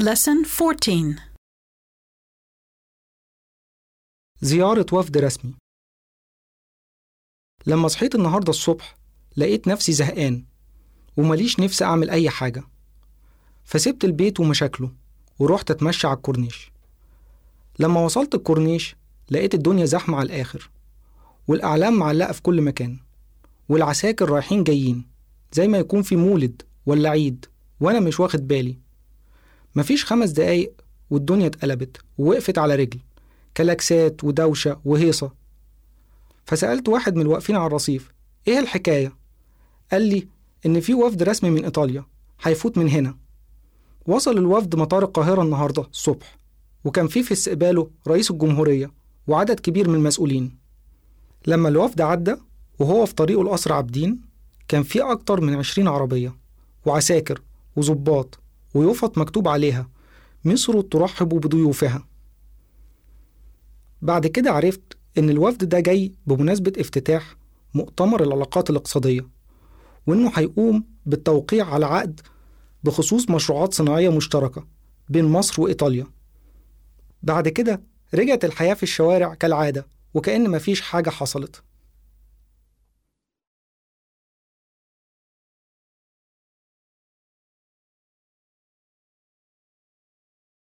Lesson 14 زيارة وفد رسمي. لما صحيت النهاردة الصبح لقيت نفسي زهقان ومليش نفس أعمل أي حاجة. فسبت البيت ومشاكله ورحت أتمشى على الكورنيش. لما وصلت الكورنيش لقيت الدنيا زحمة على الآخر والأعلام معلقة في كل مكان والعساكر رايحين جايين زي ما يكون في مولد ولا عيد وأنا مش واخد بالي. مفيش خمس دقايق والدنيا اتقلبت ووقفت على رجل كلاكسات ودوشة وهيصة. فسألت واحد من الواقفين على الرصيف إيه الحكاية؟ قال لي إن في وفد رسمي من إيطاليا هيفوت من هنا. وصل الوفد مطار القاهرة النهاردة الصبح وكان فيه في استقباله رئيس الجمهورية وعدد كبير من المسؤولين. لما الوفد عدى وهو في طريقه لقصر عابدين كان فيه أكتر من عشرين عربية وعساكر وظباط ويفط مكتوب عليها. مصر ترحب بضيوفها. بعد كده عرفت إن الوفد ده جاي بمناسبة افتتاح مؤتمر العلاقات الاقتصادية وإنه هيقوم بالتوقيع على عقد بخصوص مشروعات صناعية مشتركة بين مصر وإيطاليا. بعد كده رجعت الحياة في الشوارع كالعادة وكأن مفيش حاجة حصلت.